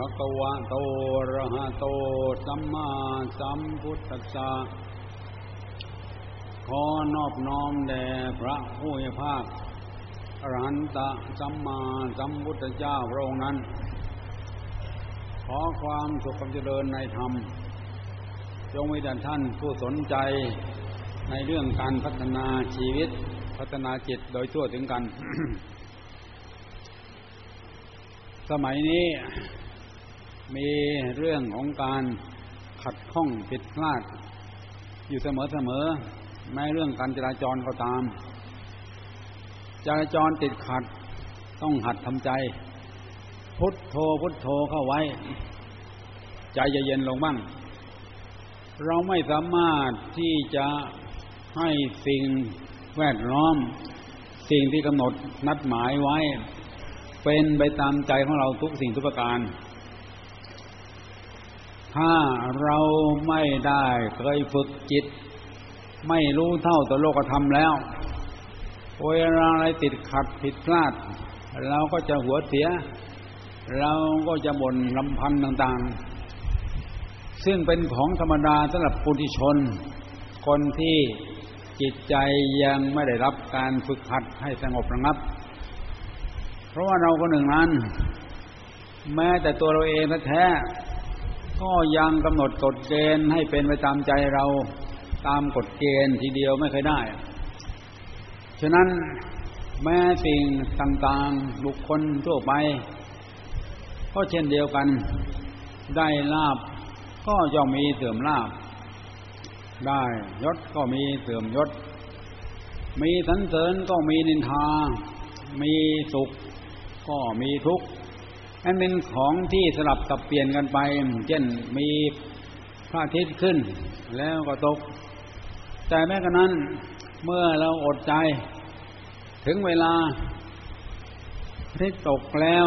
ภะคะวะโตระหะโต สัมมาสัมพุทธัสสะขอนอบน้อมแด่พระผู้มีภาคอรหันตสัมมาสัมพุทธเจ้าพระองค์นั้น ขอความสุขความเจริญในธรรมจงมีแด่ท่านผู้สนใจในเรื่องการพัฒนาชีวิตพัฒนาจิตโดยทั่วถึงกัน สมัยนี้ มีเรื่องของการขัดข้องผิดพลาด อยู่เสมอเสมอแม้เรื่องการจราจรก็ตาม จราจรติดขัดต้องหัดทำใจ พุทโธพุทโธเข้าไว้ ใจเย็นลงบ้างเราไม่สามารถที่จะให้สิ่งแวดล้อม สิ่งที่กำหนดนัดหมายไว้ เป็นไปตามใจของเราทุกสิ่งทุกประการ ถ้าเราไม่ได้เคยฝึกจิต ไม่รู้เท่าต่อโลกธรรมแล้วเวลาอะไรติดขัดผิดพลาด เราก็จะหัวเสีย เราก็จะบ่นลำพันต่างๆ ซึ่งเป็นของธรรมดาสำหรับปุถุชน คนที่จิตใจยังไม่ได้รับการฝึกหัดให้สงบระงับ เพราะว่าเราคนหนึ่งนั้น แม้แต่ตัวเราเองแท้ ก็ยังกำหนดกฎเกณฑ์ให้เป็นไปตามใจเราตามกฎเกณฑ์ทีเดียวไม่เคยได้ ฉะนั้นแม้สิ่งต่างๆบุคคลทั่วไป ก็เช่นเดียวกันได้ลาบก็ย่อมมีเสื่อมลาบ ได้ยศก็มีเสื่อมยศ มีสันเสริญก็มีนินทา มีสุขก็มีทุกข์ อันเป็นของที่สลับสับเปลี่ยนกันไป เช่นมีพระอาทิตย์ขึ้น แล้วก็ตก แต่แม้กระนั้นเมื่อเราอดใจ ถึงเวลาพระอาทิตย์ตกแล้ว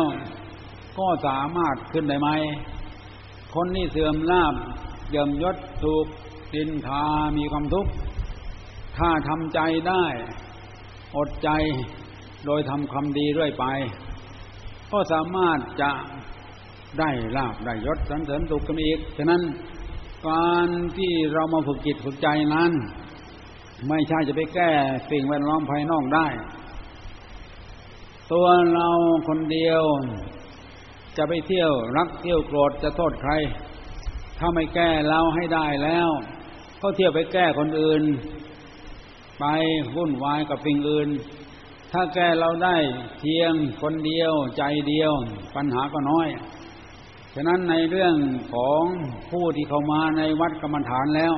ก็สามารถขึ้นได้ไหม คนที่เสื่อมลาบเยื่อมยศถูกดินทามีความทุกข์ถ้าทำใจได้ อดใจโดยทำความดีเรื่อยไป ก็สามารถจะได้ลาบได้ยศสันเสริญสุขกันอีก ฉะนั้นการที่เรามาฝึกจิตฝึกใจนั้น ไม่ใช่จะไปแก้สิ่งแวดล้อมภายนอกได้ ตัวเราคนเดียวจะไปเที่ยวรักเที่ยวโกรธจะโทษใคร ถ้าไม่แก้เราให้ได้แล้ว ก็เที่ยวไปแก้คนอื่น ไปวุ่นวายกับสิ่งอื่น ถ้าแกเราได้เพียงคนเดียวใจเดียว ปัญหาก็น้อย ฉะนั้นในเรื่องของผู้ที่เข้ามาในวัดกรรมฐานแล้ว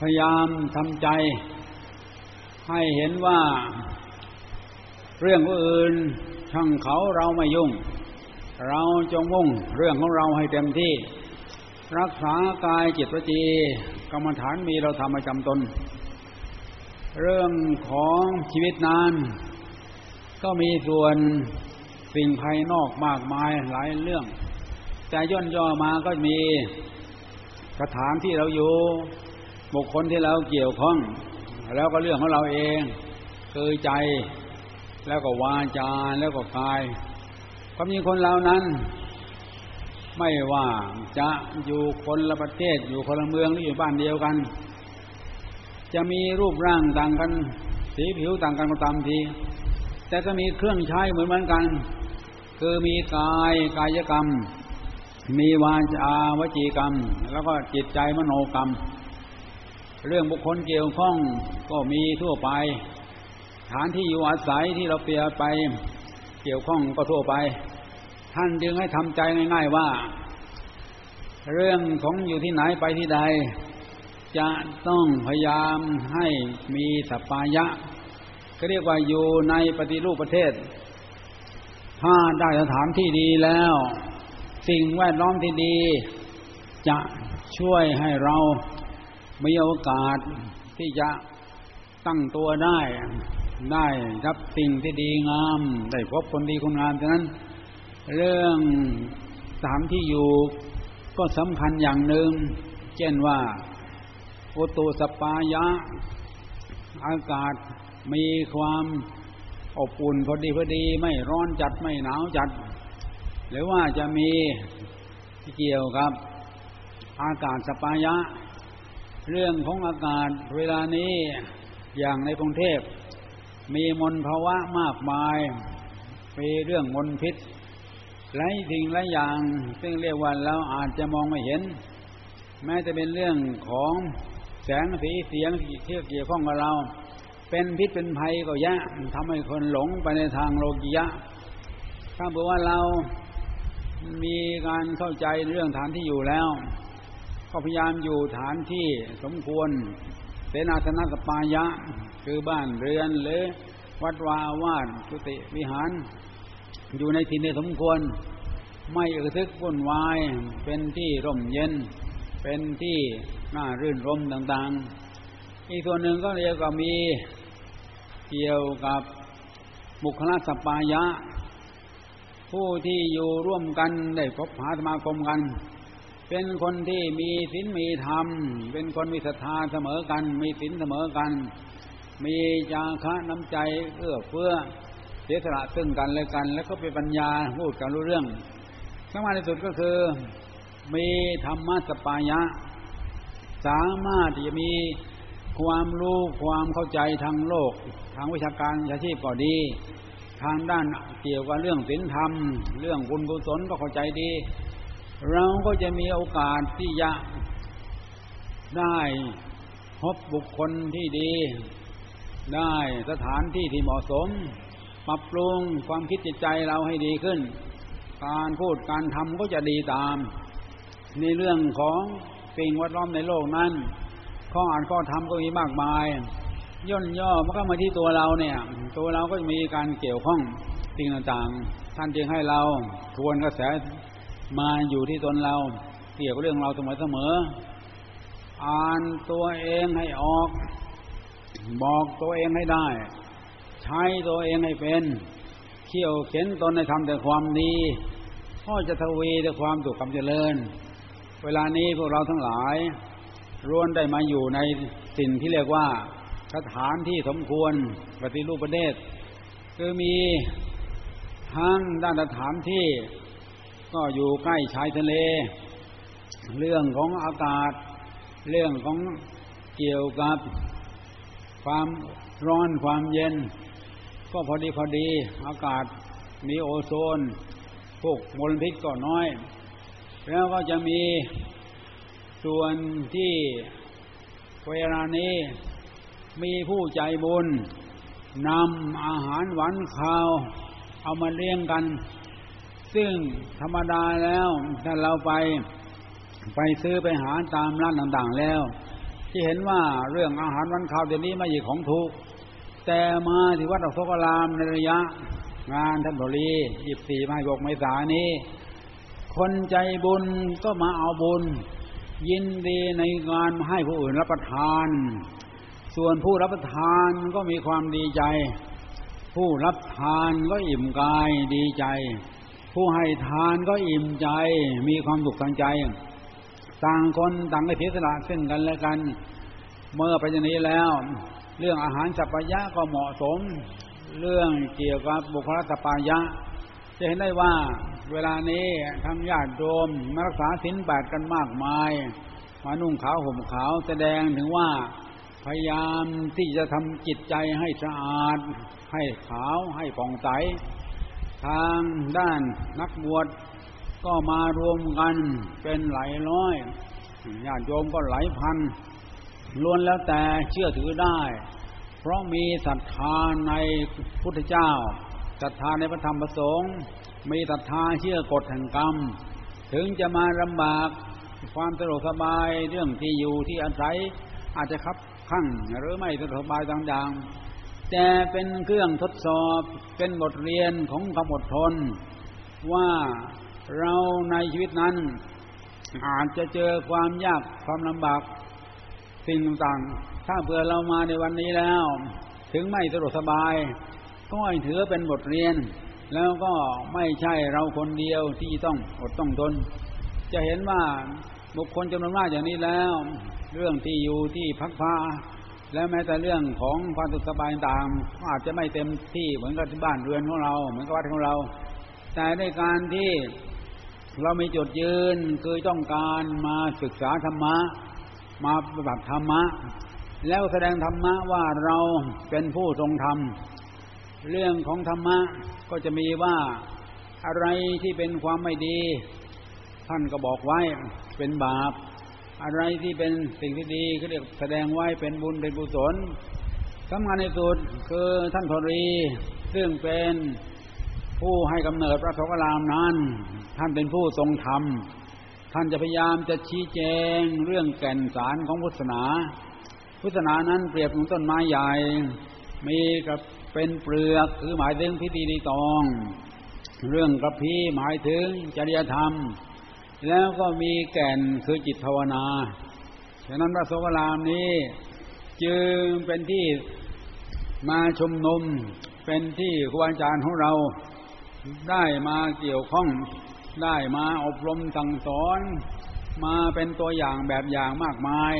พยายามทำใจ ให้เห็นว่า เรื่องอื่นช่างเขาเราไม่ยุ่ง เราจงมุ่งเรื่องของเราให้เต็มที่ รักษากายจิตวิจีกรรมฐานมีเราทำประจำตน เรื่องของชีวิตนานก็มีส่วนสิ่งภายนอกมากมายหลายเรื่อง แต่ย่นย่อมาก็มีสถานที่เราอยู่ บุคคลที่เราเกี่ยวข้อง แล้วก็เรื่องของเราเองคือใจแล้วก็วาจาแล้วก็กายความจริงคนเรานั้น ไม่ว่าจะอยู่คนละประเทศอยู่คนละเมืองหรืออยู่บ้านเดียวกัน จะมีรูปร่างต่างกัน สีผิวต่างกันก็ตามที แต่ก็มีเครื่องใช้เหมือนเหมือนกัน คือมีกายกายกรรม มีวาจาวจีกรรม แล้วก็จิตใจมโนกรรม เรื่องบุคคลเกี่ยวข้องก็มีทั่วไป ฐานที่อยู่อาศัยที่เราเปลี่ยไปเกี่ยวข้องก็ทั่วไป ท่านจึงให้ทำใจง่าย ๆว่า เรื่องของอยู่ที่ไหนไปที่ใด จะต้องพยายามให้มีสปปายะก็เรียกว่าอยู่ในปฏิรูปประเทศ ถ้าได้สถานที่ดีแล้ว สิ่งแวดล้อมที่ดี จะช่วยให้เรามีโอกาสที่จะตั้งตัวได้ ได้รับสิ่งที่ดีงาม ได้พบคนดีคนงามฉะนั้น เรื่องสถานที่อยู่ก็สำคัญอย่างหนึ่งเช่นว่า อุตุสปายะ อากาศมีความอบอุ่นพอดีพอดีไม่ร้อนจัดไม่หนาวจัด หรือว่าจะมีเกี่ยวกับ อากาศสปายะ เรื่องของอากาศเวลานี้อย่างในกรุงเทพ มีมลภาวะมากมายมีเรื่องมลพิษหลายสิ่งหลายอย่าง ซึ่งเรียกว่าเราอาจจะมองไม่เห็น แม้จะเป็นเรื่องของ แสงสีเสียงที่เกี่ยวข้องกับเรา เป็นพิษเป็นภัยก็ยะทำให้คนหลงไปในทางโลกียะ ถ้าบอกว่าเรามีการเข้าใจเรื่องฐานที่อยู่แล้ว ก็พยายามอยู่ฐานที่สมควร เสนาสนะสปายะ คือบ้านเรือนหรือวัดวาอาวาสกุติวิหาร อยู่ในที่ในสมควร ไม่อึกทึกวุ่นวาย เป็นที่ร่มเย็น เป็นที่ น่ารื่นรมต่างๆ อีกส่วนหนึ่งก็เรียกว่ามีเกี่ยวกับบุคลาสปายะ ผู้ที่อยู่ร่วมกันได้พบหาสมาคมกัน เป็นคนที่มีศีลมีธรรม เป็นคนมีศรัทธาเสมอกัน มีศีลเสมอกัน มีจาคะน้ำใจเอื้อเฟื้อเสียสละซึ่งกันและกัน แล้วก็เป็นปัญญาพูดกันรู้เรื่องสำคัญที่สุดก็คือ มีธรรมะสปายะ สามารถที่จะมีความรู้ความเข้าใจทางโลก ทางวิชาการอาชีพก็ดี ทางด้านเกี่ยวกับเรื่องศีลธรรม เรื่องบุญกุศลก็เข้าใจดี เราก็จะมีโอกาสที่จะได้พบบุคคลที่ดี ได้สถานที่ที่เหมาะสม ปรับปรุงความคิดจิตใจเราให้ดีขึ้น การพูดการทำก็จะดีตาม ในเรื่องของ สิ่งแวดล้อมในโลกนั้น ข้ออ่านข้อทำก็มีมากมาย ย่นย่อมันก็มาที่ตัวเราเนี่ย ตัวเราก็มีการเกี่ยวข้องสิ่งต่างๆ ท่านจึงให้เราทวนกระแสมาอยู่ที่ตนเรา เกี่ยวกับเรื่องเราเสมอๆอ่านตัวเองให้ออก บอกตัวเองให้ได้ ใช้ตัวเองให้เป็น เขี่ยวเข็นตนในทำแต่ความดีก็จะทวีแต่ความสุขความเจริญ เวลานี้พวกเราทั้งหลายล้วนได้มาอยู่ในสิ่งที่เรียกว่าสถานที่สมควรปฏิรูปประเทศ คือมีทั้งด้านสถานที่ก็อยู่ใกล้ชายทะเล เรื่องของอากาศ เรื่องของเกี่ยวกับ ความร้อนความเย็น ก็พอดีพอดีอากาศมีโอโซนพวกมลพิษก็น้อย แล้วก็จะมีส่วนที่เวลานี้มีผู้ใจบุญนำอาหารหวานข้าว เอามาเลี้ยงกัน ซึ่งธรรมดาแล้วถ้าเราไปไปซื้อไปหาตามร้านต่างๆแล้ว ที่เห็นว่าเรื่องอาหารวันข้าวเดี๋ยวนี้ไม่ใช่ของถูก แต่มาที่วัดอักรารามในระยะ งานท่านบรียี่สี่มาหกเมษานี้ คนใจบุญก็มาเอาบุญ ยินดีในงานให้ผู้อื่นรับประทาน ส่วนผู้รับประทานก็มีความดีใจ ผู้รับทานก็อิ่มกายดีใจ ผู้ให้ทานก็อิ่มใจมีความสุขทางใจ ต่างคนต่างก็เสียสละซึ่งกันและกัน เมื่อไปอย่างนี้แล้ว เรื่องอาหารสัพยะก็เหมาะสม เรื่องเกี่ยวกับบุคลสัพยะ จะเห็นได้ว่าเวลานี้ทั้งญาติโยมมารักษาศีลแปดกันมากมาย มานุ่งขาวห่มขาวแสดงถึงว่าพยายามที่จะทำจิตใจให้สะอาด ให้ขาวให้ผ่องใสทางด้านนักบวชก็มารวมกันเป็นหลายร้อยญาติโยมก็หลายพันล้วนแล้วแต่เชื่อถือได้ เพราะมีศรัทธาในพุทธเจ้า ศรัทธาในพระธรรมประสงค์มีศรัทธาเชื่อกฎแห่งกรรม ถึงจะมาลำบากความสะดวกสบายเรื่องที่อยู่ที่อาศัยอาจจะคับข้างหรือไม่สะดวกสบายต่างๆ แต่เป็นเครื่องทดสอบเป็นบทเรียนของความอดทน ว่าเราในชีวิตนั้น อาจจะเจอความยากความลำบากสิ่งต่างๆถ้าเผื่อเรามาในวันนี้แล้ว ถึงไม่สะดวกสบาย ก็ให้ถือเป็นบทเรียน แล้วก็ไม่ใช่เราคนเดียวที่ต้องอดต้องทน จะเห็นว่าบุคคลจำนวนมากอย่างนี้แล้ว เรื่องที่อยู่ที่พักผ้าและแม้แต่เรื่องของความสุขสบายต่างอาจจะไม่เต็มที่เหมือนกับที่บ้านเรือนของเรา เหมือนกับวัดของเราแแต่ในการที่เรามีจุดยืนคือต้องการมาศึกษาธรรมะ มาปฏิบัติธรรมะ แล้วแสดงธรรมะว่าเราเป็นผู้ทรงธรรม เรื่องของธรรมะก็จะมีว่าอะไรที่เป็นความไม่ดี ท่านก็บอกไว้เป็นบาป อะไรที่เป็นสิ่งที่ดีก็เรียกแสดงไว้เป็นบุญเป็นกุศลสำคัญในสุดคือท่านธรีซึ่งเป็นผู้ให้กำเนิดพระโสกรามนั้น ท่านเป็นผู้ทรงธรรม ท่านจะพยายามจะชี้แจงเรื่องแก่นสารของพุทธศาสนา พุทธศาสนานั้นเปรียบเหมือนต้นไม้ใหญ่ มีกับ เป็นเปลือกคือหมายถึงพิธีดีตอง เรื่องกระพี้หมายถึงจริยธรรม แล้วก็มีแก่นคือจิตภาวนาฉะนั้นพระสกรามนี้จึงเป็นที่มาชมนมเป็นที่ครูอาจารย์ของเราได้มาเกี่ยวข้อง ได้มาอบรมสั่งสอน มาเป็นตัวอย่างแบบอย่างมากมาย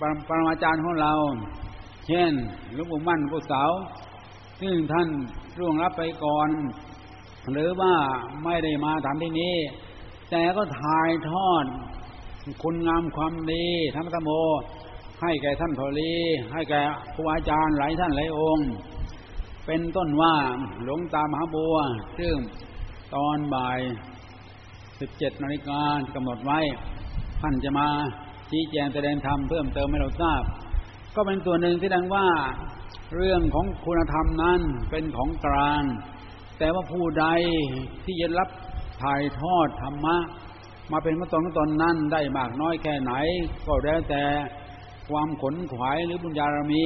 ปรปรมาจารย์ของเรา เช่นหลวงปู่มั่นผู้สาว ซึ่งท่านร่วงรับไปก่อน หรือว่าไม่ได้มาทำที่นี้ แต่ก็ถ่ายทอดคุณงามความดีธรรมธรรมโมให้แก่ท่านโทลีให้แก่ครูอาจารย์หลายท่านหลายองค์ เป็นต้นว่าหลวงตามหาบัว ซึ่งตอนบ่ายสิบเจ็ดนาฬิกากำหนดไว้ ท่านจะมาชี้แจงแสดงธรรมเพิ่มเติมให้เราทราบ ก็เป็นตัวหนึ่งที่ดังว่า เรื่องของคุณธรรมนั้นเป็นของกลาง แต่ว่าผู้ใดที่จะรับถ่ายทอดธรรมะ มาเป็นมาตนของตนนั้นได้มากน้อยแค่ไหน ก็แล้วแต่ความขนขวายหรือบุญญารมี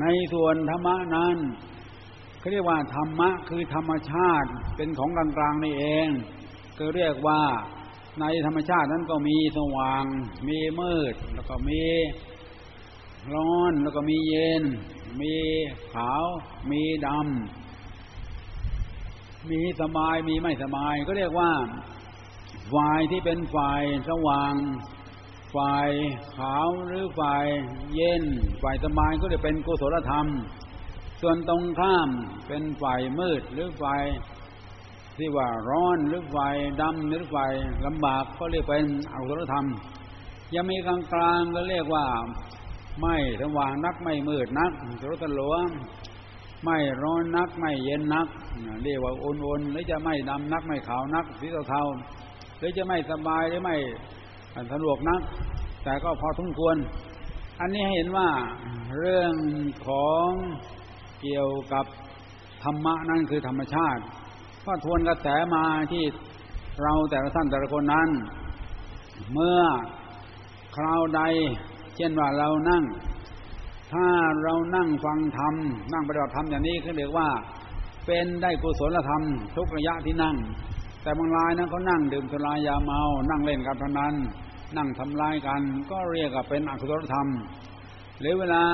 ในส่วนธรรมะนั้นเขาเรียกว่าธรรมะคือธรรมชาติเป็นของกลางๆนี่เองก็เรียกว่าในธรรมชาตินั้นก็มีสว่าง มีมืด แล้วก็มี ร้อนแล้วก็มีเย็น มีขาว มีดำ มีสบายมีไม่สบาย ก็เรียกว่าฝ่ายที่เป็นฝ่ายสว่าง ฝ่ายขาวหรือฝ่ายเย็น ฝ่ายสบายก็จะเป็นกุศลธรรม ส่วนตรงข้ามเป็นฝ่ายมืดหรือฝ่ายที่ว่าร้อนหรือไฟดำหรือไฟลำบากก็เรียกเป็นอกุศลธรรม ยังมีกลางกลางก็เรียกว่า ไม่สว่างนักไม่มืดนักสุรตหลวงไม่ร้อนนักไม่เย็นนักเรียกว่าอุ่นๆหรือจะไม่ดำนักไม่ขาวนักสีเทาหรือจะไม่สบายหรือไม่สะดวกนัก แต่ก็พอทุ่งควร อันนี้เห็นว่าเรื่องของเกี่ยวกับธรรมะนั่นคือธรรมชาติก็ทวนกระแสมาที่เราแต่ละท่านแต่ละคนนั้น เมื่อคราวใด เช่นว่าเรานั่ง ถ้าเรานั่งฟังธรรมนั่งปฏิบัติธรรมอย่างนี้เขาเรียกว่า เป็นได้กุศลธรรม ทุกระยะที่นั่ง แต่บางรายนั้นเขานั่งดื่มสุรายาเมา นั่งเล่นการพนันนั่งทำลายกัน ก็เรียกว่าเป็นอกุศลธรรม หรือเวลา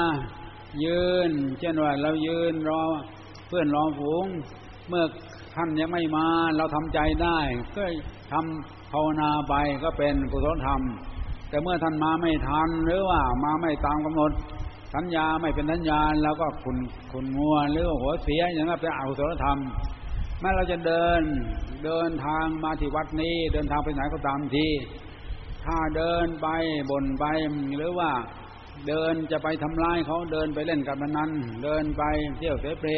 ยืน เช่นว่าเรายืนรอเพื่อนรอฝูง เมื่อท่านยังไม่มาเราทำใจได้ ก็ทำภาวนาไปก็เป็นกุศลธรรม แต่เมื่อท่านมาไม่ทันหรือว่ามาไม่ตามกำหนดสัญญาไม่เป็นสัญญาแล้วก็ขุนขุนงัวหรือหัวเสียอย่างนั้นเป็นอกุศลธรรมแม้เราจะเดินเดินทางมาที่วัดนี้ เดินทางไปไหนก็ตามทีถ้าเดินไปบ่นไปหรือว่าเดินจะไปทำร้ายเขาเดินไปเล่นกับมันนั้น เดินไปเที่ยวเสเพล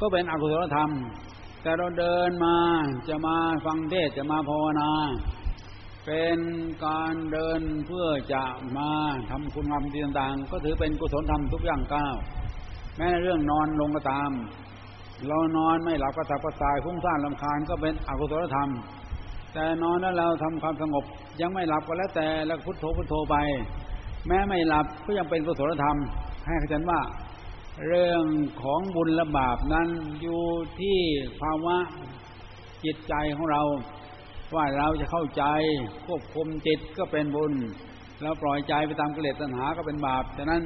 ก็เป็นอกุศลธรรม แต่เราเดินมาจะมาฟังเทศจะมาภาวนา เป็นการเดินเพื่อจะมาทำคุณงามดีต่างๆ ก็ถือเป็นกุศลธรรมทุกอย่างก้าวแม้ในเรื่องนอนลงก็ตาม เรานอนไม่หลับก็ตับก็ตายฟุ้งซ่านลำคาญก็เป็นอกุศลธรรม แต่นอนแล้วเราทำความสงบ ยังไม่หลับก็แล้วแต่แล้วพุทโธพุทโธไป แม้ไม่หลับก็ยังเป็นกุศลธรรม ให้เข้าใจว่า เรื่องของบุญและบาปนั้นอยู่ที่ภาวะจิตใจของเรา ว่าเราจะเข้าใจควบคุมจิตก็เป็นบุญ แล้วปล่อยใจไปตามกิเลสตัณหาก็เป็นบาปฉะนั้น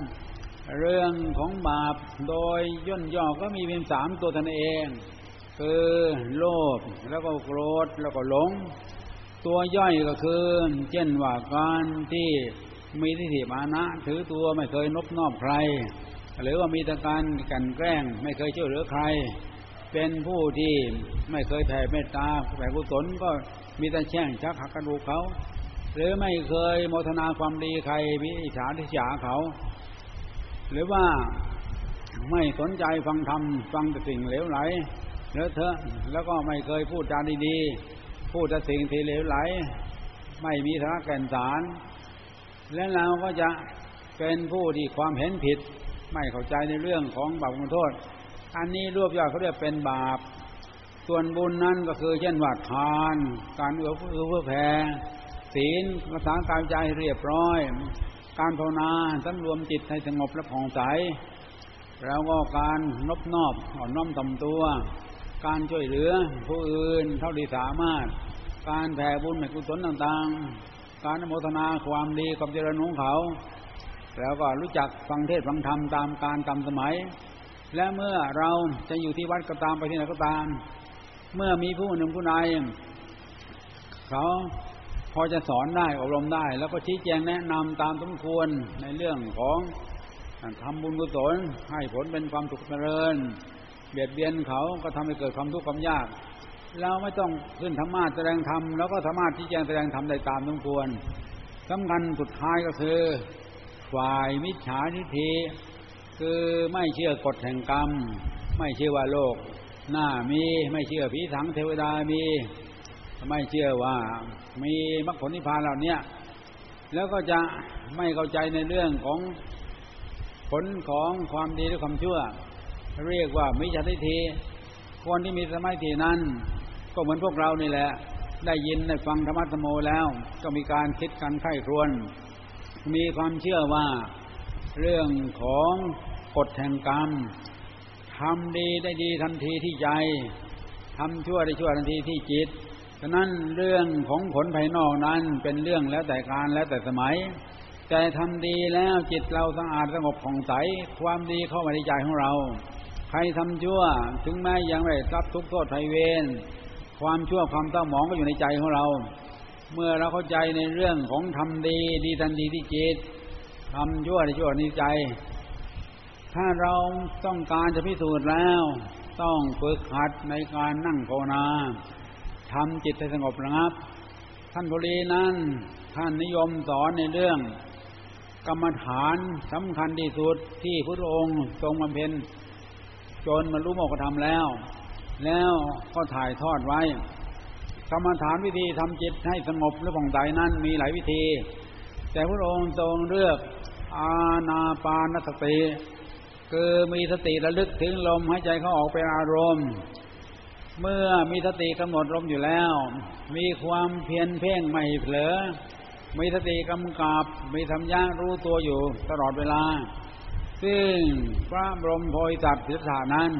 เรื่องของบาปโดยย่นย่อก็มีเพียงสามตัวตนเอง คือโลภแล้วก็โกรธแล้วก็หลง ตัวย่อยก็คือ เช่นว่าการที่มีทิฏฐิมานะถือตัวไม่เคยนบนอบใคร หรือว่ามีแต่การกันแกล้ง ไม่เคยช่วยเหลือใคร เป็นผู้ที่ไม่เคยแผ่เมตตาแผ่กุศลก็ มีแต่แช่งชักหักกระดูกเขา หรือไม่เคยโมทนาความดีใครมีอิจฉาทิษยาเขา หรือว่าไม่สนใจฟังธรรมฟังแต่สิ่งเหลวไหลเลอะเทอะแล้วก็ไม่เคยพูดจาดีๆพูดแต่สิ่งที่เหลวไหล ไม่มีสาระแก่นสาร และเราก็จะเป็นผู้ที่ความเห็นผิด ไม่เข้าใจในเรื่องของบาปคุณโทษ อันนี้รวบยอดเขาเรียกเป็นบาป ส่วนบุญนั้นก็คือเช่นวัดทาน การเอื้อเฟื้อเพื่อแผ่ศีลภาษากายใจเรียบร้อย การภาวนาสันรวมจิตให้สงบและผ่องใส แล้วก็การนบนอบอ่อนน้อมต่ำตัว การช่วยเหลือผู้อื่นเท่าที่สามารถ การแผ่บุญแผ่กุศลต่างๆ การนุโมทนาความดีความเจริญของเขา แล้วก็รู้จักฟังเทศฟังธรรมตามการตามสมัย และเมื่อเราจะอยู่ที่วัดก็ตามไปที่ไหนก็ตาม เมื่อมีผู้หนึ่งผู้ใดเขาพอจะสอนได้อบรมได้ แล้วก็ชี้แจงแนะนำตามสมควรในเรื่องของทำบุญกุศลให้ผลเป็นความสุขเจริญ เบียดเบียนเขาก็ทำให้เกิดความทุกข์ความยาก เราไม่ต้องขึ้นธรรมะแสดงธรรมแล้วก็ธรรมะชี้แจงแสดงธรรมได้ตามสมควรสำคัญสุดท้ายก็คือฝ่ายมิจฉาทิฏฐิคือไม่เชื่อกฎแห่งกรรม ไม่เชื่อว่าโลก หน้ามีไม่เชื่อผีสังเทวดามี ไม่เชื่อว่ามีมรรคผลนิพพานเหล่านี้แล้วก็จะไม่เข้าใจในเรื่องของผลของความดีหรือความชั่ว เรียกว่ามิจฉาทิฏฐิคนที่มีสมาธินั้น ก็เหมือนพวกเรานี่แหละ ได้ยินได้ฟังธรรมะธรรมโมแล้ว ก็มีการคิดกันไข้ครวน มีความเชื่อว่าเรื่องของกฎแห่งกรรม ทำดีได้ดีทันทีที่ใจทำชั่วได้ชั่วทันทีที่จิต ฉะนั้นเรื่องของผลภายนอกนั้นเป็นเรื่องแล้วแต่การแล้วแต่สมัย แต่ทำดีแล้วจิตเราสะอาดสงบผ่องใสความดีเข้ามาในใจของเรา ใครทำชั่วถึงแม้ยังไม่รับทุกโทษไฟเวรความชั่วความเศร้าหมองก็อยู่ในใจของเรา เมื่อเราเข้าใจในเรื่องของทำดีดีทันทีที่จิตทำชั่วในชั่วในใจ ถ้าเราต้องการจะพิสูจน์แล้ว ต้องฝึกหัดในการนั่งภาวนาทำจิตให้สงบระงับ ท่านบุรีนั้น ท่านนิยมสอนในเรื่อง กรรมฐานสำคัญที่สุดที่พระองค์ทรงบำเพ็ญจนมันรู้โมกธรรมแล้ว แล้วก็ถ่ายทอดไว้ กรรมฐานวิธีทำจิตให้สงบหรือผ่องใสนั้นมีหลายวิธี แต่พระองค์ทรงเลือกอาณาปานสติ คือมีสติระลึกถึงลมหายใจเขาออกเป็นอารมณ์ เมื่อมีสติกำหนดลมอยู่แล้ว มีความเพียรเพ่งไม่เผลอ มีสติกำกับ มีธรรมะรู้ตัวอยู่ตลอดเวลา ซึ่งพระบรมโพธิสัตว์ศิษฐานั้น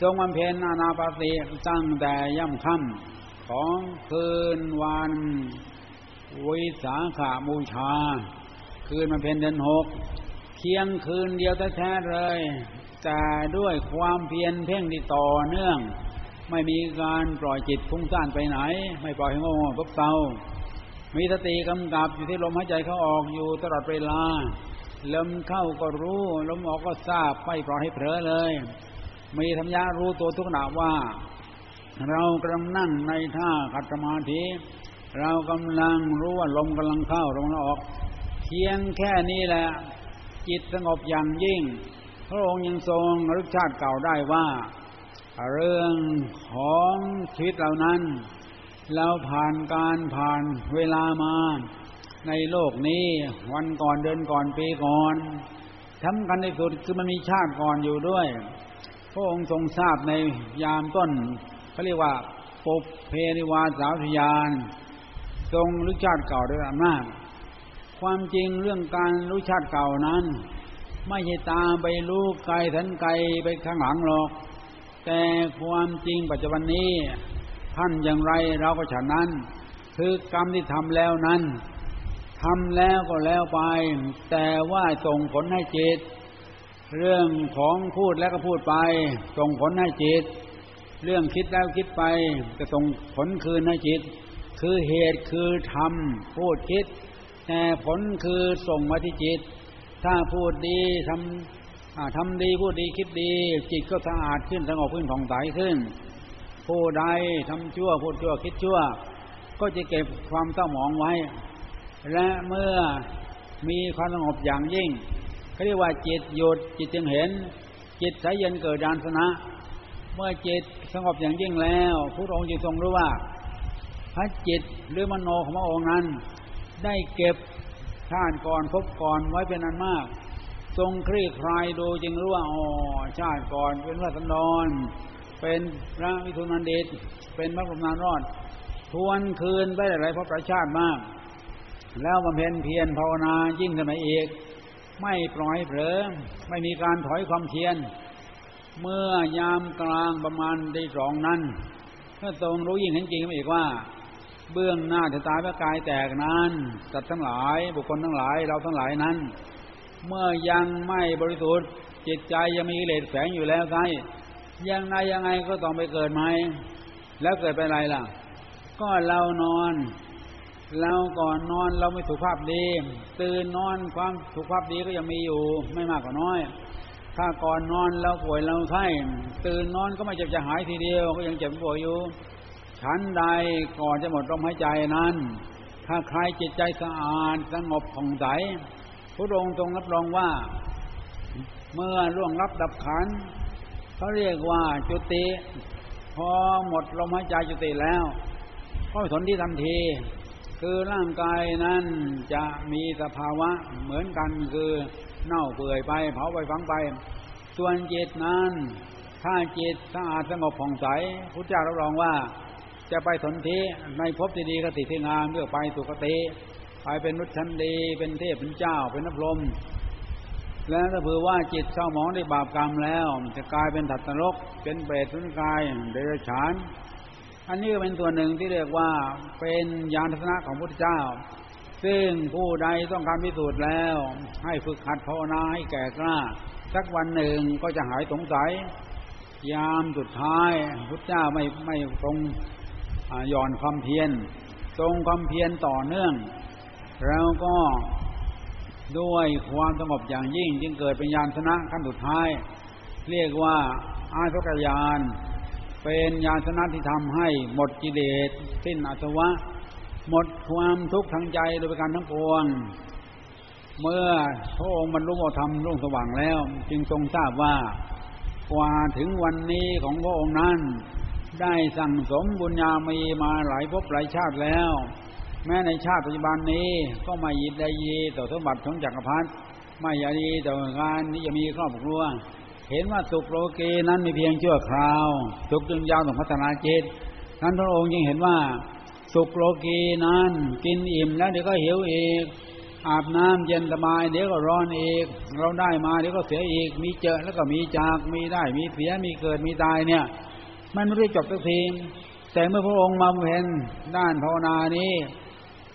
ทรงบำเพ็ญอานาปาติตั้งแต่ย่ำค่ำของคืนวันวิสาขาบูชา คืนมันเพ็ญเดือนหก เพียงคืนเดียวแท้ๆเลยแต่ด้วยความเพียรเพ่งที่ต่อเนื่อง ไม่มีการปล่อยจิตฟุ้งซ่านไปไหน ไม่ปล่อยให้โง่พบเตามีสติกำกับอยู่ที่ลมหายใจเขาออกอยู่ตลอดเวลาลมเข้าก็รู้ ลมออกก็ทราบไม่ปล่อยให้เผลอเลย มีธรรมยารู้ตัวทุกขณะว่า เรากำลังนั่งในท่าขัดสมาธิเรากำลังรู้ว่าลมกำลังเข้าลมออก เพียงแค่นี้แหละ จิตสงบอย่างยิ่ง พระองค์ยังทรงรึกชาติเก่าได้ว่า เรื่องของชีวิตเหล่านั้น เราผ่านการผ่านเวลามา ในโลกนี้วันก่อนเดือนก่อนปีก่อนทำกันในสุดคือมันมีชาติก่อนอยู่ด้วย พระองค์ทรงทราบในยามต้นเขาเรียกว่าปุเพนิวาสาวทยาน ทรงรู้ชาติเก่าด้วยอำนาจ ความจริงเรื่องการรู้ชาติเก่านั้น ไม่ใช่ตามไปรู้ไกลทันไกลไปข้างหลังหรอก แต่ความจริงปัจจุบันนี้ ท่านอย่างไรเราก็ฉะนั้น คือกรรมที่ทำแล้วนั้นทำแล้วก็แล้วไป แต่ว่าส่งผลให้จิต เรื่องของพูดแล้วก็พูดไป ส่งผลให้จิต เรื่องคิดแล้วคิดไป จะส่งผลคืนให้จิต คือเหตุคือทำพูดคิด แต่ผลคือส่งมาที่จิต ถ้าพูดดีทำทำดีพูดดีคิดดี จิตก็สะอาดขึ้นสงบขึ้นผ่องใสขึ้น ผู้ใดทำชั่วพูดชั่วคิดชั่ว ก็จะเก็บความเศร้าหมองไว้ และเมื่อมีความสงบอย่างยิ่งเขาเรียกว่าจิตหยุดจิตจึงเห็น จิตใสเย็นเกิดญาณสนะ เมื่อจิตสงบอย่างยิ่งแล้วพระองค์จึงทรงรู้ว่าพระจิตหรือมโนของพระองค์นั้น ได้เก็บชาติก่อนพบก่อนไว้เป็นอันมาก ทรงคลี่คลายดูจึงรู้ว่าอ๋อชาติก่อนเป็นพระสันดร เป็นพระวิทุนันเดชเป็นพระพรมนารอด ทวนคืนไปหลายพระประชาติมาก แล้วบำเพ็ญเพียรภาวนายิ่งขึ้นมาอีกไม่ปล่อยเผลอไม่มีการถอยความเพียรเมื่อยามกลางประมาณได้สองนั้นก็ทรงรู้ยิ่งเห็นจริงอีกว่า เบื้องหน้าจะตายพระกายแตกนั้นสัตว์ทั้งหลาย บุคคลทั้งหลายเราทั้งหลายนั้น เมื่อยังไม่บริสุทธิ์ จิตใจยังมีกิเลสแฝงอยู่แล้วไงยังไงยังไงก็ต้องไปเกิดไหมแล้วเกิดไปอะไรล่ะ ก็เรานอนเราก่อนนอนเราไม่สุขภาพดี ตื่นนอนความสุขภาพดีก็ยังมีอยู่ ไม่มากก็น้อย ถ้าก่อนนอนเราป่วยเราไข้ตื่นนอนก็ไม่เจ็บจะหายทีเดียวก็ยังเจ็บป่วยอยู่ ชั้นใดก่อนจะหมดลมหายใจนั้น ถ้าใครจิตใจสะอาดสงบผ่องใสพระองค์ทรงรับรองว่า เมื่อร่วงรับดับขันเขาเรียกว่าจุติ พอหมดลมหายใจจุติแล้ว ก็สนที่ทันที คือร่างกายนั้นจะมีสภาวะเหมือนกันคือเน่าเปื่อยไป เผาไปฝังไป ส่วนจิตนั้น ถ้าจิตสะอาดสงบผ่องใสพุทธเจ้ารับรองว่า จะไปสนธิในภพที่ดีกติที่งามเมื่อไปสุคติไปเป็นนุชันดี เป็นเทพเป็นเจ้าเป็นนักลมแล้วถ้าเผื่อว่าจิตเศร้าหมองได้บาปกรรมแล้ว จะกลายเป็นถัตนรก เป็นเปรตทุนกายเดรัจฉาน อันนี้ก็เป็นตัวหนึ่งที่เรียกว่าเป็นญาณทัศนะของพุทธเจ้า ซึ่งผู้ใดต้องการพิสูจน์แล้ว ให้ฝึกหัดภาวนาให้แก่กล้า สักวันหนึ่งก็จะหายสงสัย ยามสุดท้ายพุทธเจ้าไม่ไม่ตรง ย่อนความเพียรทรงความเพียรต่อเนื่อง แล้วก็ด้วยความสงบอย่างยิ่ง จึงเกิดเป็นญาณชนะขั้นสุดท้าย เรียกว่าอาสกยาน เป็นญาณชนะที่ทำให้หมดกิเลสสิ้นอาสวะ หมดความทุกข์ทางใจโดยประการทั้งปวง เมื่อพระองค์บรรลุธรรมรุ่งสว่างแล้ว จึงทรงทราบว่า กว่าถึงวันนี้ของพระองค์นั้น ได้สั่งสมบุญญามีมาหลายภพหลายชาติแล้ว แม้ในชาติปัจจุบันนี้ก็ไม่ยินได้ยีต่อสมบัติของจักรพรรดิไม่ยินดีต่อการที่จะมีครอบครัว เห็นว่าสุขโลกีนั้นมีเพียงชั่วคราว สุขจึงยาวต้องพัฒนาจิตนั้นพระองค์ยังเห็นว่า สุขโลกีนั้นกินอิ่มแล้วเดี๋ยวก็หิวอีกอาบน้ำเย็นสบายเดี๋ยวก็ร้อนอีก เราได้มาเดี๋ยวก็เสียอีก มีเจอแล้วก็มีจากมีได้มีเสียมีเกิดมีตายเนี่ย มันไม่ได้จบสักทีแต่เมื่อพระองค์มาเห็นด้านภาวนานี้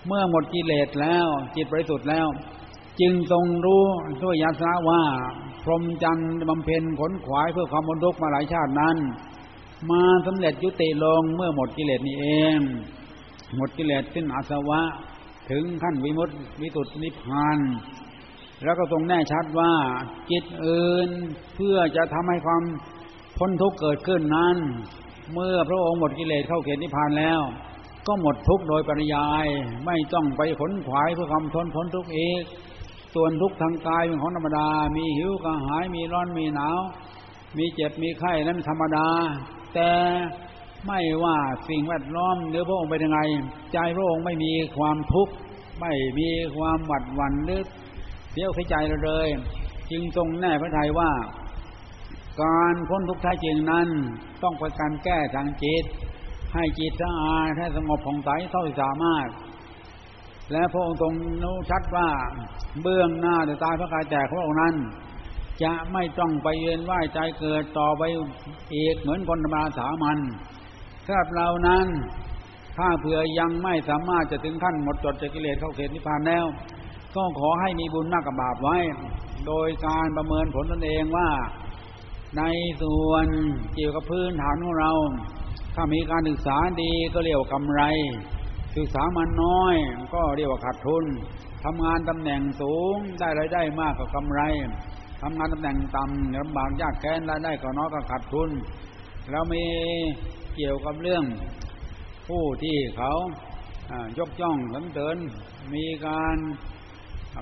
เมื่อหมดกิเลสแล้ว จิตบริสุทธิ์แล้ว จึงทรงรู้ด้วยยาสาว่าพรหมจันทร์บำเพ็ญขนขวายเพื่อความบรรลุมาหลายชาตินั้น มาสำเร็จยุติลงเมื่อหมดกิเลสนี้เอง หมดกิเลสสิ้นอาสวะถึงขั้นวิมุตติวิสุทธินิพพานแล้วก็ทรงแน่ชัดว่าจิตอื่นเพื่อจะทำให้ความ พ้นทุกข์เกิดขึ้นนั้น เมื่อพระองค์หมดกิเลสเข้าเขตนิพพานแล้ว ก็หมดทุกข์โดยปริยาย ไม่ต้องไปขนขวายเพื่อความทนพ้นทุกข์อีกส่วนทุกทางกายเป็นของธรรมดา มีหิวกระหาย มีร้อน มีหนาว มีเจ็บ มีไข้นั้นธรรมดา แต่ไม่ว่าสิ่งแวดล้อมหรือพระองค์เป็นยังไง ใจพระองค์ไม่มีความทุกข์ ไม่มีความหวัดหวั่นหรือเสียใจเลย จึงทรงแน่พระทัยว่า การพ้นทุกข์แท้จริงนั้น ต้องเป็นการแก้ทางจิต ให้จิตสะอาดให้สงบผ่องใสเท่าที่สามารถ และพระองค์ทรงรู้ชัดว่าเบื้องหน้าจะตายพระกายแตกพระองค์นั้น จะไม่ต้องไปเวียนว่ายใจเกิดต่อไปอีกเหมือนคนธรรมดาสามัญสำหรับเรานั้น ถ้าเผื่อยังไม่สามารถจะถึงขั้นหมดจดจากกิเลสเข้าเขตนิพพานแล้ว ก็ขอให้มีบุญมากกับบาปไว้ โดยการประเมินผลตนเองว่า ในส่วนเกี่ยวกับพื้นฐานของเรา ถ้ามีการศึกษาดีก็เรียกว่ากำไร ศึกษามันน้อยก็เรียกว่าขาดทุนทำงานตำแหน่งสูงได้รายได้มากก็กำไรทำงานตำแหน่งต่ำลำบากยากแค้นรายได้ก็น้อยก็ขาดทุน แล้วมีเกี่ยวกับเรื่อง ผู้ที่เขายกย่องสรรเสริญมีการ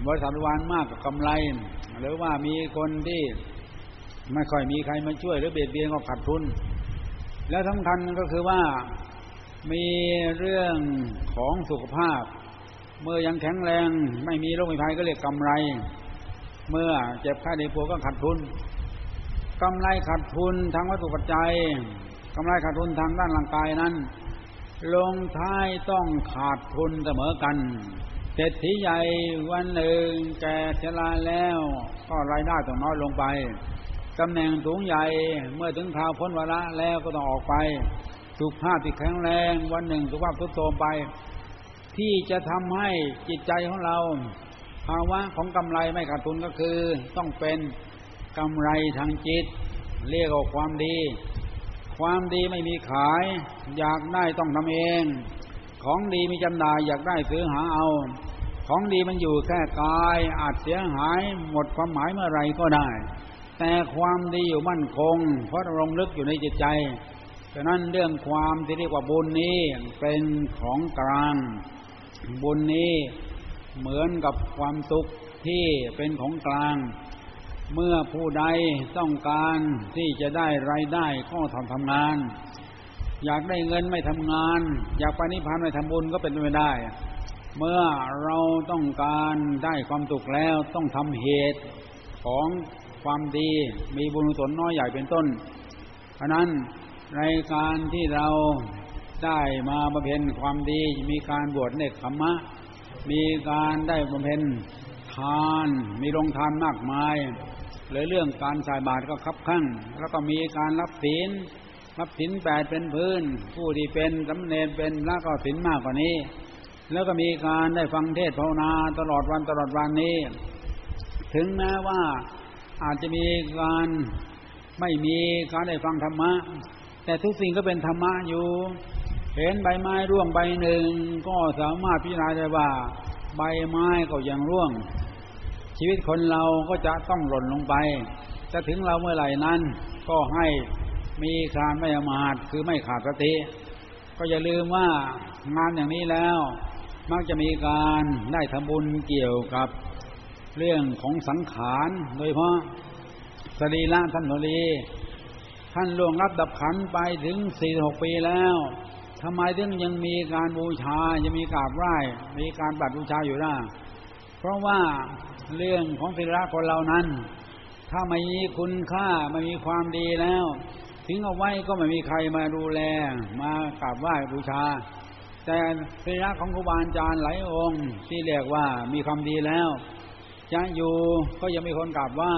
บริษัทวานมากกับกำไร หรือว่ามีคนที่ ไม่ค่อยมีใครมาช่วยหรือเบียดเบียนก็ขาดทุน แล้วสำคัญก็คือว่ามีเรื่องของสุขภาพ เมื่อยังแข็งแรงไม่มีโรคภัยก็เรียกกำไร เมื่อเจ็บไข้ได้ป่วก็ขาดทุนกำไรขาดทุนทางวัตถุปัจจัยกำไรขาดทุนทางด้านร่างกายนั้น ลงท้ายต้องขาดทุนเสมอกันเศรษฐีใหญ่วันหนึ่งแก่ชราแล้ว ก็รายได้ต้องน้อยลงไป ตำแหน่งสูงใหญ่เมื่อถึงคราวพ้นวาระแล้วก็ต้องออกไป สุขภาพที่แข็งแรง วันหนึ่งสุขภาพทุดโทรมไป ที่จะทำให้จิตใจของเรา ภาวะของกำไรไม่ขาดทุนก็คือ ต้องเป็นกำไรทางจิต เรียกว่าความดี ความดีไม่มีขาย อยากได้ต้องทำเอง ของดีมีจำหน่ายอยากได้ซื้อหาเอา ของดีมันอยู่แค่กายอาจเสียหายหมดความหมายเมื่อไรก็ได้ แต่ความดีอยู่มั่นคง เพราะลงลึกอยู่ในจิตใจฉะนั้นเรื่องความที่เรียกว่าบุญนี้เป็นของกลางบุญนี้เหมือนกับความสุขที่เป็นของกลาง เมื่อผู้ใดต้องการที่จะได้ไรายได้ก็ทำทำงาน อยากได้เงินไม่ทำงาน อยากไปนิพพานไม่ทำบุญก็เป็นไปไม่ได้ เมื่อเราต้องการได้ความสุขแล้วต้องทำเหตุของ ความดี มีบุญสนน้อยใหญ่เป็นต้น เพราะนั้นในการที่เราได้มาบำเพ็ญความดี มีการบวชเนกขมะมีการได้บำเพ็ญทาน มีลงทานมากมายหรือเรื่องการใส่บาตรก็คับข้างแล้วก็มีการรับศีลรับศีลแปดเป็นพื้น ผู้ที่เป็นสำเนรเป็นแล้วก็ศีลมากกว่านี้ แล้วก็มีการได้ฟังเทศภาวนาตลอดวันตลอดวันนี้ ถึงแม้ว่า อาจจะมีการไม่มีการได้ฟังธรรมะ แต่ทุกสิ่งก็เป็นธรรมะอยู่ เห็นใบไม้ร่วงใบหนึ่ง ก็สามารถพิจารณาได้ว่า ใบไม้ก็ยังร่วง ชีวิตคนเราก็จะต้องหล่นลงไป จะถึงเราเมื่อไหร่นั้น ก็ให้มีการไม่อมาตคือไม่ขาดสติ ก็อย่าลืมว่างานอย่างนี้แล้ว มักจะมีการได้ทำบุญเกี่ยวกับ เรื่องของสังขารโดยเพราะสรีระท่านโทรีท่านล่วงรับดับขันไปถึงสี่หกปีแล้วทำไมถึงยังมีการบูชายังมีกราบไหว้มีการบัตรบูชาอยู่ได้เพราะว่าเรื่องของสรีระคนเรานั้น ถ้าไม่มีคุณค่าไม่มีความดีแล้วทิ้งเอาไว้ก็ไม่มีใครมาดูแลมากราบไหว้บูชา แต่สรีระของครูบาอาจารย์หลายองค์ที่เรียกว่ามีความดีแล้ว จะอยู่ก็ยังมีคนกราบไหว้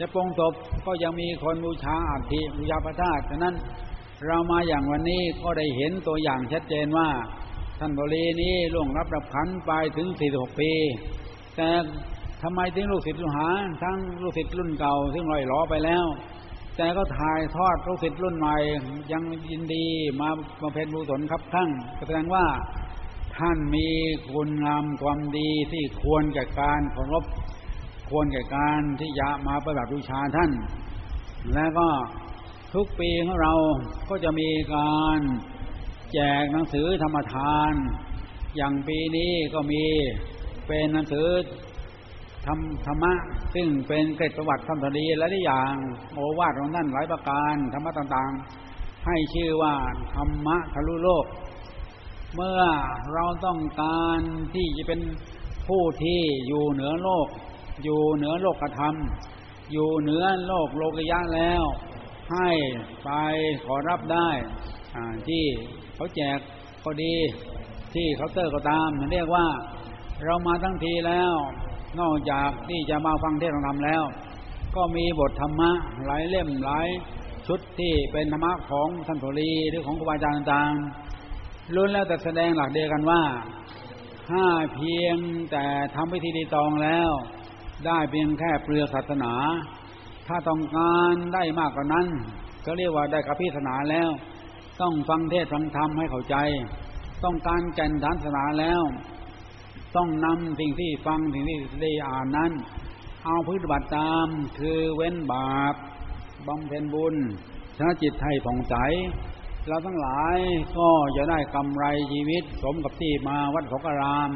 จะปรงศพก็ยังมีคนบูชาอัฐิบูชาพระธาตุฉะนั้นเรามาอย่างวันนี้ก็ได้เห็นตัวอย่างชัดเจนว่า ท่านบรีนี้ล่วงรับรับขันไปถึง 46 ปี แต่ทำไมถึงลูกศิษย์ลูกหา ทั้งลูกศิษย์รุ่นเก่า ซึ่งลอยหลอไปแล้ว แต่ก็ถ่ายทอดลูกศิษย์รุ่นใหม่ยังยินดีมามาเพนบุศลครับทั้งแสดงว่า ท่านมีคุณงามความดีที่ควรแก่การเคารพควรแก่การที่จะมาปฏิบัติบูชาท่าน แล้วก็ทุกปีของเราก็จะมีการแจกหนังสือธรรมทาน อย่างปีนี้ก็มีเป็นหนังสือธรรมธรรมะ ซึ่งเป็นเกร็ดประวัติธรรมดีและได้อย่าง โอวาทของท่านหลายประการธรรมะต่างๆ ให้ชื่อว่าธรรมะทะลุโลก เมื่อเราต้องการที่จะเป็นผู้ที่อยู่เหนือโลก อยู่เหนือโลกธรรม อยู่เหนือโลกโลกยะแล้ว ให้ไปขอรับได้ที่เขาแจกก็ดีที่เขาเตอร์ก็ตามเรียกว่าเรามาทั้งทีแล้ว นอกจากที่จะมาฟังเทศน์ธรรมแล้ว ก็มีบทธรรมะหลายเล่มหลายชุดที่เป็นธรรมะของท่านโทรีหรือของครูบาอาจารย์ต่างๆ ล้วนแล้วแต่แสดงหลักเดียวกันว่าถ้าเพียงแต่ทำพิธีดีตองแล้ว ได้เพียงแค่เปลือกศาสนา ถ้าต้องการได้มากกว่านั้น ก็เรียกว่าได้กับพิศนาแล้ว ต้องฟังเทศฟังธรรมให้เข้าใจ ต้องการแก่นฐานศาสนาแล้ว ต้องนำสิ่งที่ฟังสิ่งที่ได้อ่านนั้น เอาพฤติบัติตามคือเว้นบาปบำเพ็ญบุญชนะจิตให้ผ่องใส เราทั้งหลายก็จะได้กำไรชีวิต สมกับที่มาวัดศกราม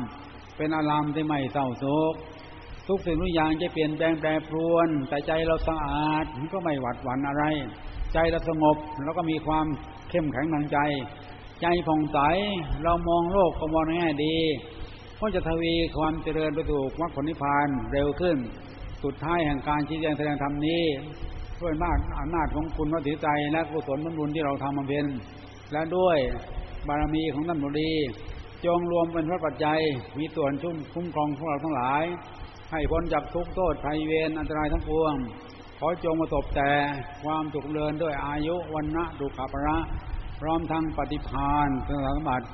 เป็นอารามที่ไม่เศร้าโศกทุกสิ่งทุกอย่างจะเปลี่ยนแปลงแปรปรวน แต่ใจเราสะอาดก็ไม่หวัดหวั่นอะไร ใจเราสงบแล้วก็มีความเข้มแข็งทางใจ ใจผ่องใสเรามองโลกก็มองในแง่ดีก็จะทวีความเจริญไปถูกมรรคผลนิพพานเร็วขึ้น สุดท้ายแห่งการชี้แจงแสดงธรรมนี้ ด้วยมากอำนาจของคุณพระถิใจและกุศลบุญที่เราทำมาเป็นและด้วยบารมีของท่านบุรีจงรวมเป็นพระปัจจัยมีส่วนชุ่มคุ้มครองพวกเราทั้งหลาย ให้พ้นจากทุกโทษภัยเวรอันตรายทั้งปวง ขอจงมาตบแต่ความจุกเรินด้วยอายุวันนะดุขภระพร้อมทั้งปฏิพานสมบัติ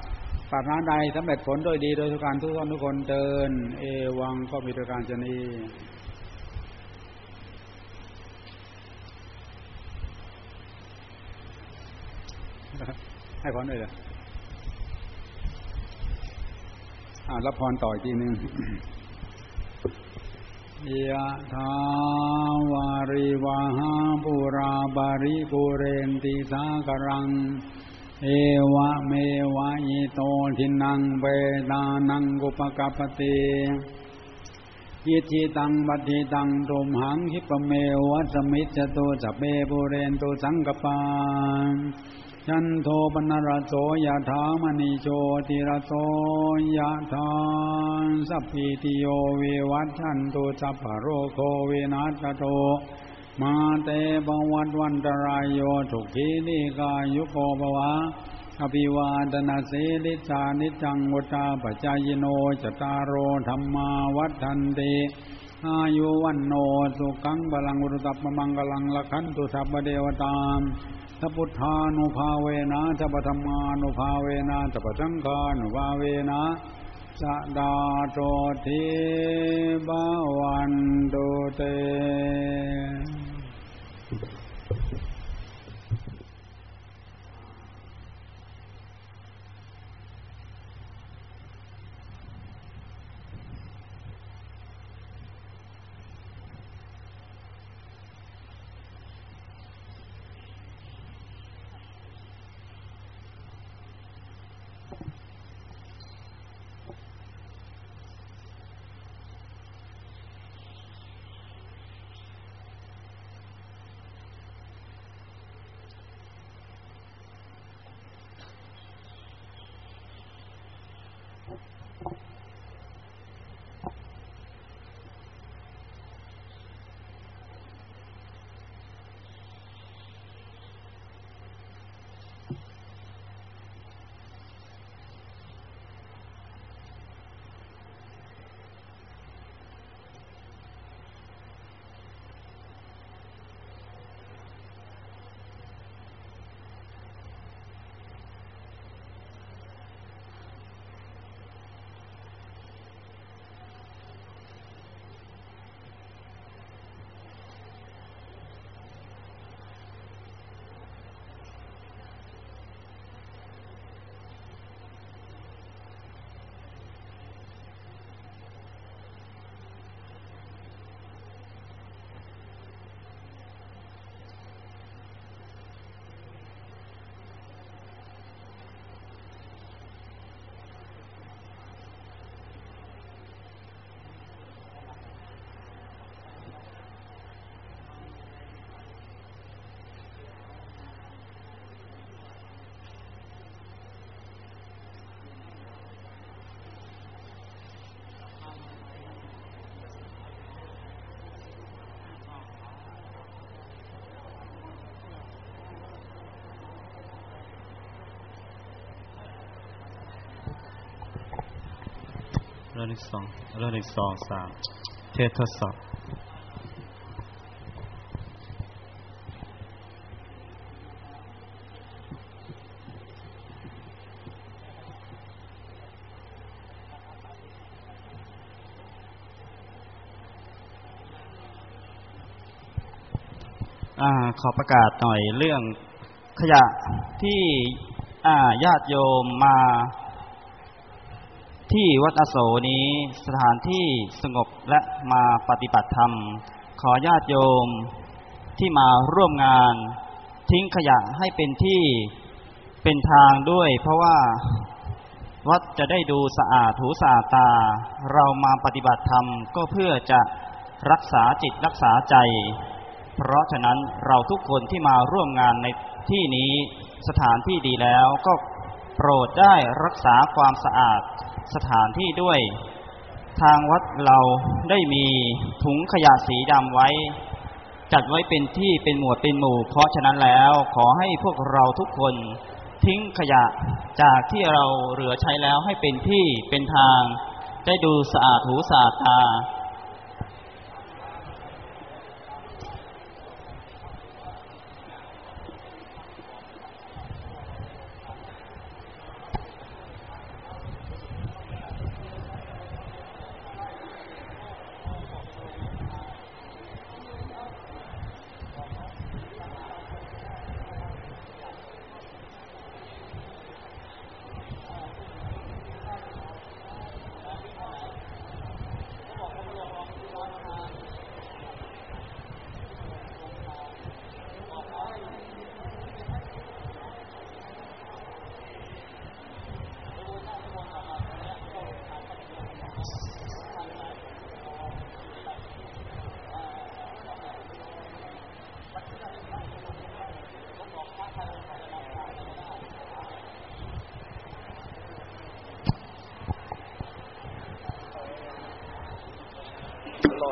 ปรารถนาใดสำเร็จผลด้วยดีโดยทุกการทุกท่านทุกคนเดิน เอวังก็มีโดยการชนี ให้พรด้วยเลยอ่ารับพรต่ออีกทีหนึ่งยะทาวาริวาหาปุราบาริปุเรนติสากรัง เอวะเมวะอิโตทินังเบดานังกุปกัปติยิจิตังบัติตังตุมหังคิปเมวัสมิจตุสเปปุเรนตุสังกปาน ยันโทปนรโสยะถามณีโชติรโสยะถาสัพพิติโยวิวัตชันตุสัพพโรโควินัสโต มาเตบวัตวันตรายโยทุกขีนิกายุโกภวะอภิวาดนาสีลิจานิจังวตาปจายโนจตารโอธรรมาวัฏันติ อายุวันโนสุขังบาลังอุตตัปมังกลังละขันตุสัพเดวตามสัพพุทธานุภาเวนะสัพธรรมานุภาเวนะสัพสังฆานุภาเวนะสดาโตทิบาวันโดเต เรื่องสองเรื่องสองสามเทศทดสอบอขอประกาศหน่อยเรื่องขยะที่ญาติโยมมา ที่วัดอโศนี้สถานที่สงบและมาปฏิบัติธรรม ขอญาติโยมที่มาร่วมงาน ทิ้งขยะให้เป็นที่เป็นทางด้วย เพราะว่าวัดจะได้ดูสะอาดหูสะอาดตา เรามาปฏิบัติธรรมก็เพื่อจะรักษาจิตรักษาใจ เพราะฉะนั้นเราทุกคนที่มาร่วมงานในที่นี้สถานที่ดีแล้วก็ โปรดได้รักษาความสะอาดสถานที่ด้วย ทางวัดเราได้มีถุงขยะสีดำไว้ จัดไว้เป็นที่เป็นหมวดเป็นหมู่ เพราะฉะนั้นแล้วขอให้พวกเราทุกคนทิ้งขยะจากที่เราเหลือใช้แล้วให้เป็นที่เป็นทาง ได้ดูสะอาดหูสะอาดตา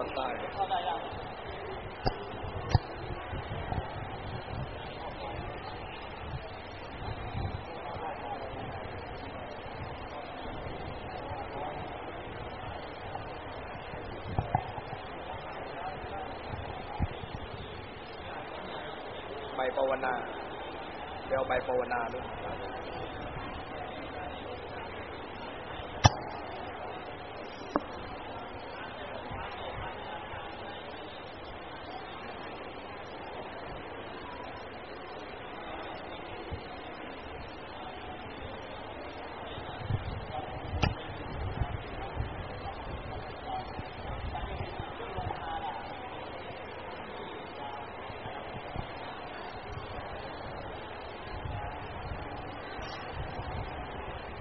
รอดตาย ใบภาวนา เดี๋ยวใบภาวนาด้วย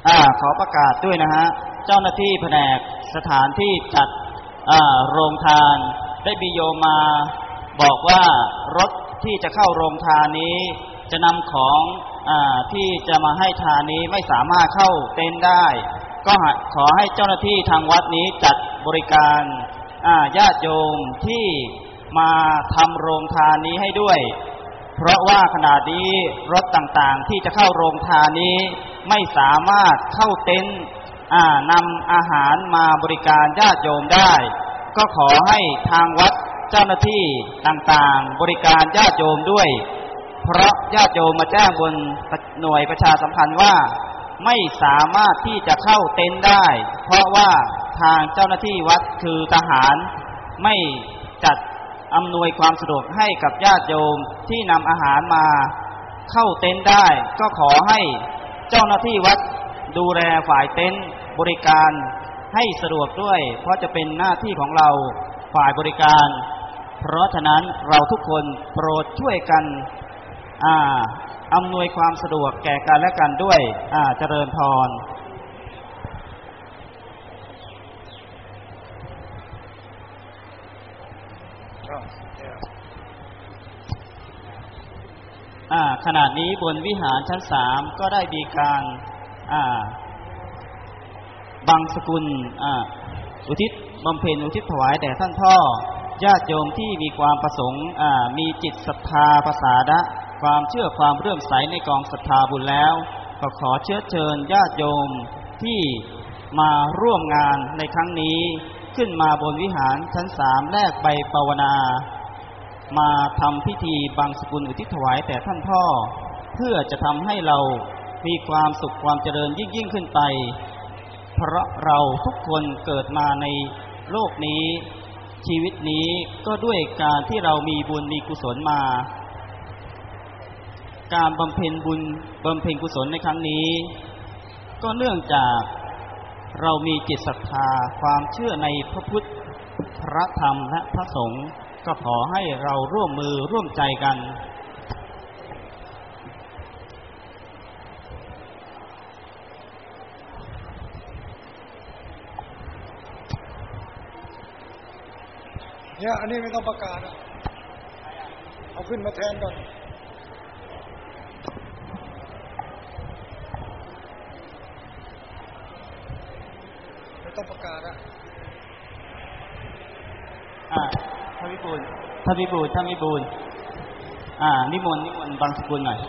อ่า ขอประกาศด้วยนะฮะ เจ้าหน้าที่แผนกสถานที่จัดโรงทาน ได้มีโยมมาบอกว่ารถที่จะเข้าโรงทานนี้ จะนำของอที่จะมาให้ทานนี้ไม่สามารถเข้าเต็นได้ ก็ขอให้เจ้าหน้าที่ทางวัดนี้จัดบริการญาติโยมที่มาทำโรงทานนี้ให้ด้วย เพราะว่าขณะนี้รถต่างๆที่จะเข้าโรงทานนี้ ไม่สามารถเข้าเต็นท์นำอาหารมาบริการญาติโยมได้ ก็ขอให้ทางวัดเจ้าหน้าที่ต่างๆ บริการญาติโยมด้วย เพราะญาติโยมมาแจ้งบนหน่วยประชาสัมพันธ์ว่าไม่สามารถที่จะเข้าเต็นท์ได้ เพราะว่าทางเจ้าหน้าที่วัดคือทหารไม่จัดอำนวยความสะดวกให้กับญาติโยมที่นำอาหารมาเข้าเต็นท์ได้ ก็ขอให้ เจ้าหน้าที่วัดดูแลฝ่ายเต็นท์บริการให้สะดวกด้วย เพราะจะเป็นหน้าที่ของเราฝ่ายบริการ เพราะฉะนั้นเราทุกคนโปรดช่วยกันอ่าอำนวยความสะดวกแก่กันและกันด้วยอ่าเจริญพร อ้าวเนี่ย อ่าขณะนี้บนวิหารชั้นสามก็ได้มีการอ่าบังสกุลอุทิศบำเพ็ญอุทิศถวายแด่ท่านพ่อญาติโยมที่มีความประสงค์มีจิตศรัทธาภาษาดะความเชื่อความเรื่อมใสในกองศรัทธาบุญแล้วก็ขอเชื้อเชิญญาติโยมที่มาร่วมงานในครั้งนี้ขึ้นมาบนวิหารชั้นสามแลกใบปวนา มาทำพิธีบังสกุลอุทิศถวายแต่ท่านพ่อ เพื่อจะทำให้เรามีความสุขความเจริญยิ่งยิ่งขึ้นไป เพราะเราทุกคนเกิดมาในโลกนี้ ชีวิตนี้ก็ด้วยการที่เรามีบุญมีกุศลมา การบำเพ็ญบุญบำเพ็ญกุศลในครั้งนี้ ก็เนื่องจากเรามีจิตศรัทธาความเชื่อในพระพุทธพระธรรมและพระสงฆ์ ก็ขอให้เราร่วมมือร่วมใจกัน เนี่ยอันนี้ไม่ต้องประกาศอะเอาขึ้นมาแทนก่อน ไม่ต้องประกาศอะ อ่าท่านวิบูลย์ ท่านวิบูลท่านวิบูลอ่านิมนต์นิมนต์บางสกุลหน่อย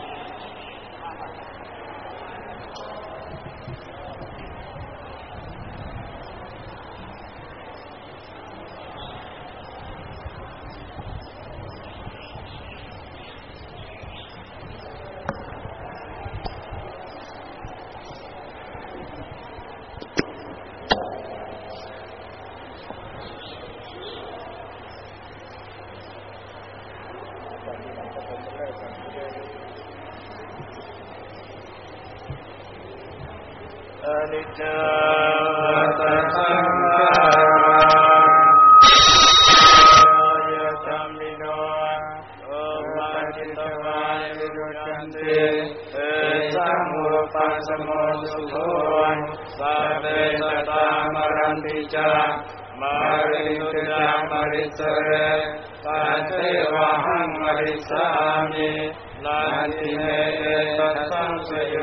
อนิจจาตัสสังขารายะธรรมิโนโอ วิตวายวิรุจันติเอสังมุปัสโมสุโขสัพเพสตามรันติจามาริยุติจามาริสเรปัจเทวะหังมริสามินันติเมเอตัสสังสโย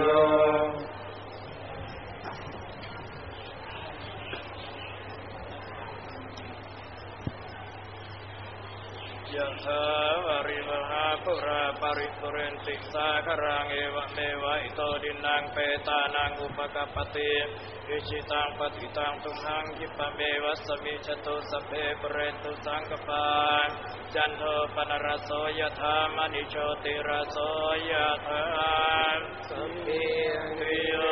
ยะถาวาริวหา ปุราปริปุเรนติสาคารังเอวเมวะอิโตดินังเปตานังอุปกปติอิชิตังปฏิตังตุมหังคิปะเมวัสมิจตุสเพปเรนตุสังกปานจันโทปนรโสยธามณิโชติรโสยธาสัมปีติโย